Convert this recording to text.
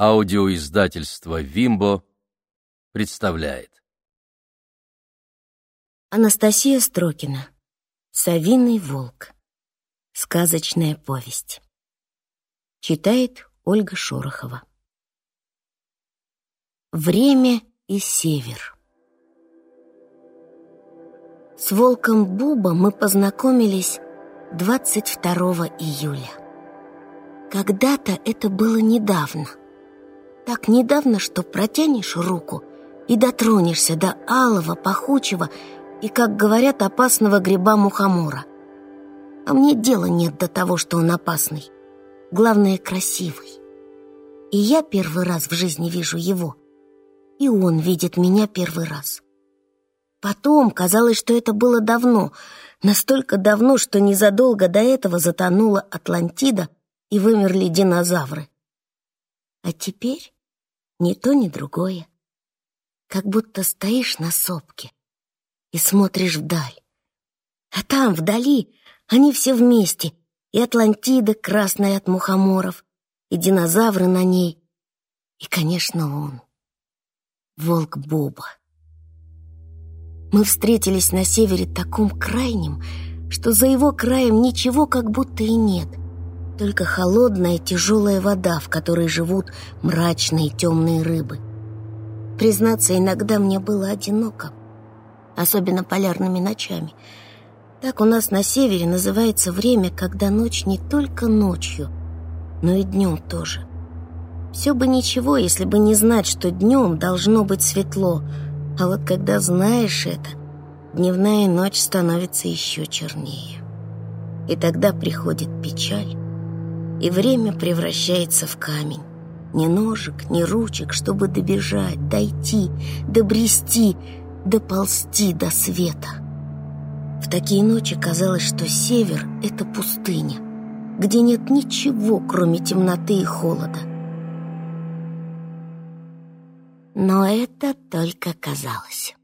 Аудиоиздательство «Вимбо» представляет. Анастасия Строкина. «Совиный волк». Сказочная повесть. Читает Ольга Шорохова. Время и север. С волком Буба мы познакомились 22 июля. Когда-то это было недавно — так недавно, что протянешь руку и дотронешься до алого, пахучего и, как говорят, опасного гриба мухомора. А мне дела нет до того, что он опасный. Главное, красивый. И я первый раз в жизни вижу его. И он видит меня первый раз. Потом казалось, что это было давно, настолько давно, что незадолго до этого затонула Атлантида и вымерли динозавры. А теперь ни то, ни другое. Как будто стоишь на сопке и смотришь вдаль. А там, вдали, они все вместе. И Атлантида, красная от мухоморов, и динозавры на ней. И, конечно, он. Волк Боба. Мы встретились на севере таком крайнем, что за его краем ничего как будто и нет — только холодная тяжелая вода, в которой живут мрачные темные рыбы. Признаться, иногда мне было одиноко, особенно полярными ночами. Так у нас на севере называется время, когда ночь не только ночью, но и днем тоже. Все бы ничего, если бы не знать, что днем должно быть светло, а вот когда знаешь это, дневная ночь становится еще чернее. И тогда приходит печаль, и время превращается в камень. Ни ножек, ни ручек, чтобы добежать, дойти, добрести, доползти до света. В такие ночи казалось, что север — это пустыня, где нет ничего, кроме темноты и холода. Но это только казалось.